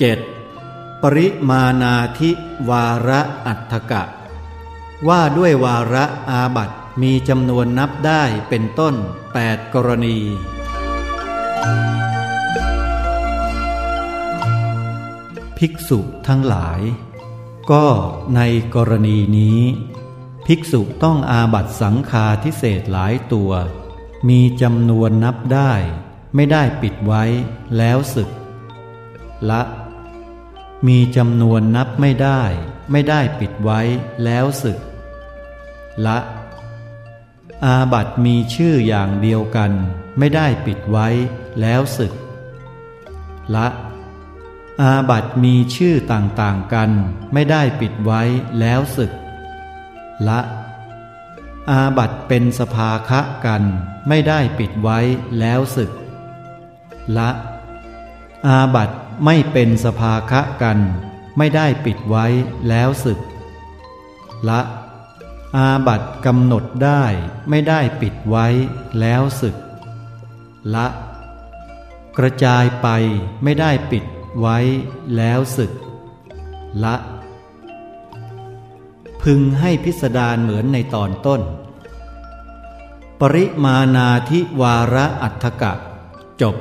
7. ปริมานาธิวาระอัฏฐกะ ว่าด้วยวาระอาบัตมีจำนวนนับได้เป็นต้น 8 กรณี ภิกษุทั้งหลาย ก็ในกรณีนี้ ภิกษุต้องอาบัตสังฆาทิเศษหลายตัว มีจำนวนนับได้ ไม่ได้ปิดไว้แล้วศึก ละ มีจำนวนนับไม่ได้ ไม่ได้ปิดไว้แล้วศึก ละ อาบัตมีชื่ออย่างเดียวกัน ไม่ได้ปิดไว้แล้วศึก ละ อาบัตมีชื่อต่างๆกัน ไม่ได้ปิดไว้แล้วศึก ละ อาบัตเป็นสภาคะกัน ไม่ได้ปิดไว้แล้วศึก ละ อาบัตไม่เป็นสภาคะกัน ไม่ได้ปิดไว้แล้วศึก ละ อาบัตกำหนดได้ไม่ได้ปิดไว้แล้วศึก ละ กระจายไปไม่ได้ปิดไว้แล้วศึก ละ พึงให้พิสดารเหมือนในตอนต้น ปริมานาธิวาระอัฏฐกะ จบ